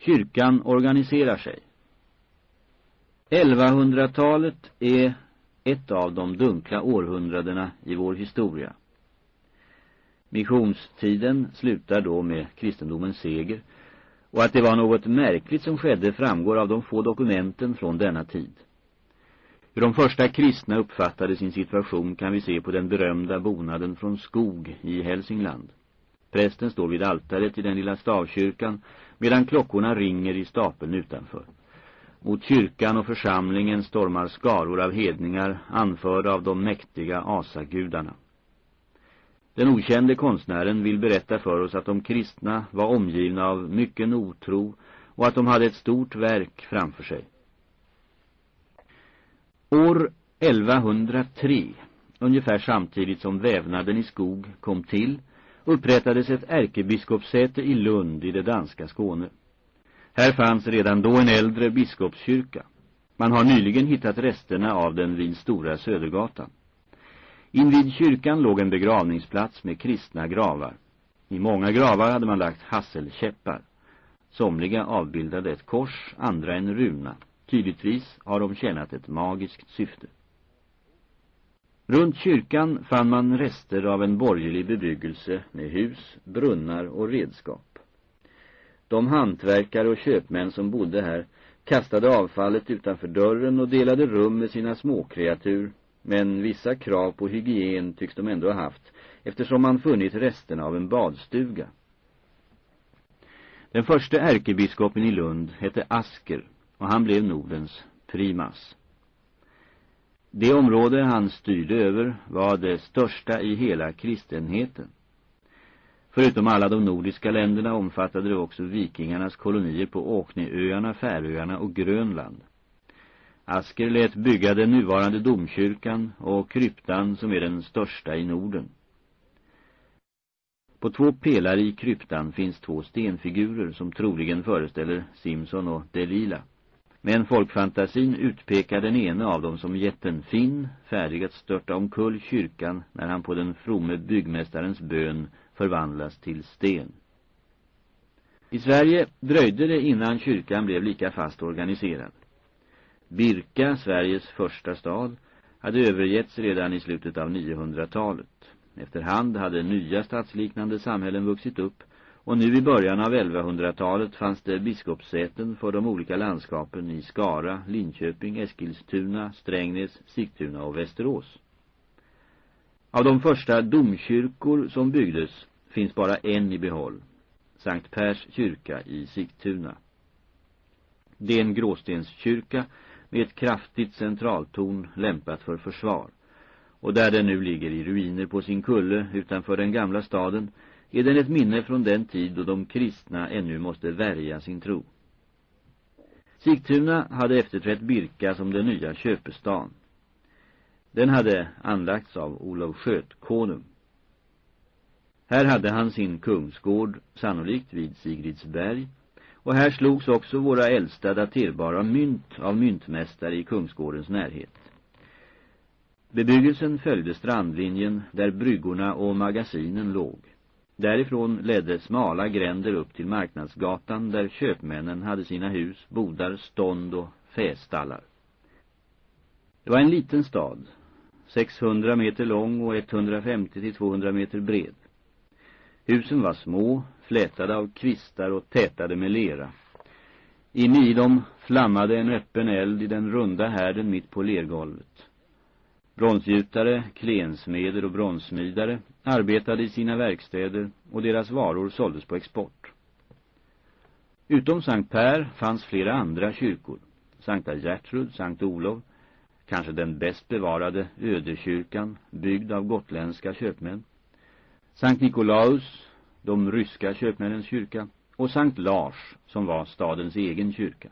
Kyrkan organiserar sig. 1100-talet är ett av de dunkla århundradena i vår historia. Missionstiden slutar då med kristendomens seger och att det var något märkligt som skedde framgår av de få dokumenten från denna tid. Hur de första kristna uppfattade sin situation kan vi se på den berömda bonaden från Skog i Hälsingland. Prästen står vid altaret i den lilla stavkyrkan medan klockorna ringer i stapeln utanför. Mot kyrkan och församlingen stormar skaror av hedningar anförda av de mäktiga asagudarna. Den okände konstnären vill berätta för oss att de kristna var omgivna av mycken otro och att de hade ett stort verk framför sig. År 1103, ungefär samtidigt som vävnaden i skog kom till, upprättades ett ärkebiskopssäte i Lund i det danska Skåne. Här fanns redan då en äldre biskopskyrka. Man har nyligen hittat resterna av den vid Stora Södergatan. Invid kyrkan låg en begravningsplats med kristna gravar. I många gravar hade man lagt hasselkäppar. Somliga avbildade ett kors, andra en runa. Tydligtvis har de tjänat ett magiskt syfte. Runt kyrkan fann man rester av en borgerlig bebyggelse med hus, brunnar och redskap. De hantverkare och köpmän som bodde här kastade avfallet utanför dörren och delade rum med sina småkreatur, men vissa krav på hygien tycks de ändå ha haft, eftersom man funnit resterna av en badstuga. Den första ärkebiskopen i Lund hette Asker och han blev Nordens primas. Det område han styrde över var det största i hela kristenheten. Förutom alla de nordiska länderna omfattade det också vikingarnas kolonier på Åkneöarna, Färöarna och Grönland. Asker lät bygga den nuvarande domkyrkan och kryptan som är den största i Norden. På två pelare i kryptan finns två stenfigurer som troligen föreställer Simson och Delila. Men folkfantasin utpekar den ene av dem som jätten Finn, färdig att störta omkull kyrkan när han på den fromme byggmästarens bön förvandlas till sten. I Sverige dröjde det innan kyrkan blev lika fast organiserad. Birka, Sveriges första stad, hade övergetts redan i slutet av 900-talet. Efterhand hade nya stadsliknande samhällen vuxit upp och nu i början av 1100-talet fanns det biskopssäten för de olika landskapen i Skara, Linköping, Eskilstuna, Strängnäs, Sigtuna och Västerås. Av de första domkyrkor som byggdes finns bara en i behåll, Sankt Pers kyrka i Sigtuna. Det är en gråstenskyrka med ett kraftigt centraltorn lämpat för försvar. Och där den nu ligger i ruiner på sin kulle utanför den gamla staden är den ett minne från den tid då de kristna ännu måste värja sin tro. Sigtuna hade efterträtt Birka som den nya köpestan. Den hade anlagts av Olof Skötkonung. Här hade han sin kungsgård, sannolikt vid Sigridsberg, och här slogs också våra äldsta daterbara mynt av myntmästare i kungsgårdens närhet. Bebyggelsen följde strandlinjen där bryggorna och magasinen låg. Därifrån ledde smala gränder upp till marknadsgatan där köpmännen hade sina hus, bodar, stånd och fästallar. Det var en liten stad, 600 meter lång och 150-200 meter bred. Husen var små, flätade av kvistar och tätade med lera. Inne i dem flammade en öppen eld i den runda härden mitt på lergolvet. Bronsgjutare, klensmeder och bronsmidare arbetade i sina verkstäder och deras varor såldes på export. Utom Sankt Per fanns flera andra kyrkor. Sankta Gertrud, Sankt Olof, kanske den bäst bevarade ödekyrkan, byggd av gotländska köpmän. Sankt Nikolaus, de ryska köpmännens kyrka, och Sankt Lars, som var stadens egen kyrka.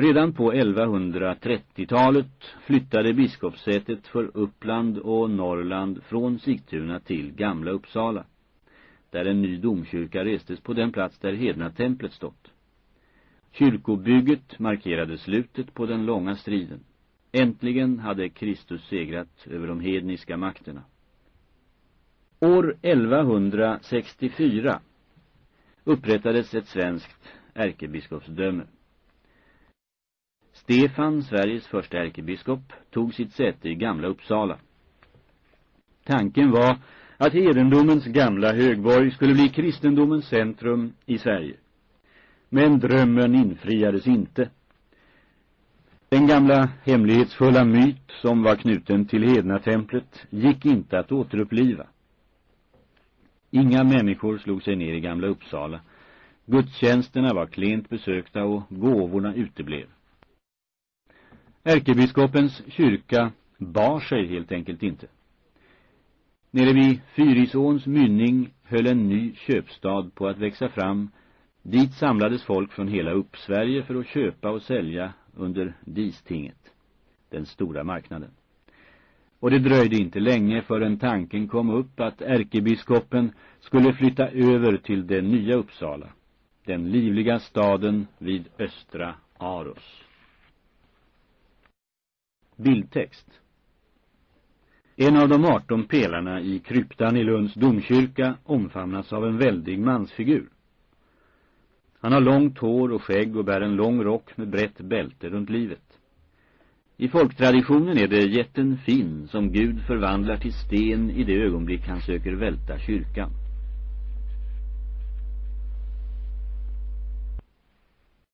Redan på 1130-talet flyttade biskopssätet för Uppland och Norrland från Sigtuna till Gamla Uppsala, där en ny domkyrka restes på den plats där Hedna-templet stått. Kyrkobygget markerade slutet på den långa striden. Äntligen hade Kristus segrat över de hedniska makterna. År 1164 upprättades ett svenskt ärkebiskopsdöme. Stefan, Sveriges första ärkebiskop, tog sitt säte i Gamla Uppsala. Tanken var att hedendomens gamla högborg skulle bli kristendomens centrum i Sverige. Men drömmen infriades inte. Den gamla hemlighetsfulla myt som var knuten till Hedna-templet gick inte att återuppliva. Inga människor slog sig ner i Gamla Uppsala. Gudstjänsterna var klent besökta och gåvorna uteblev. Ärkebiskopens kyrka bar sig helt enkelt inte. Nere vid Fyrisåns mynning höll en ny köpstad på att växa fram. Dit samlades folk från hela Uppsverige för att köpa och sälja under Distinget, den stora marknaden. Och det dröjde inte länge förrän tanken kom upp att ärkebiskopen skulle flytta över till det nya Uppsala, den livliga staden vid östra Aros. Bildtext En av de 18 pelarna i kryptan i Lunds domkyrka omfamnas av en väldig mansfigur. Han har långt hår och skägg och bär en lång rock med brett bälte runt livet. I folktraditionen är det jätten Finn som Gud förvandlar till sten i det ögonblick han söker välta kyrkan.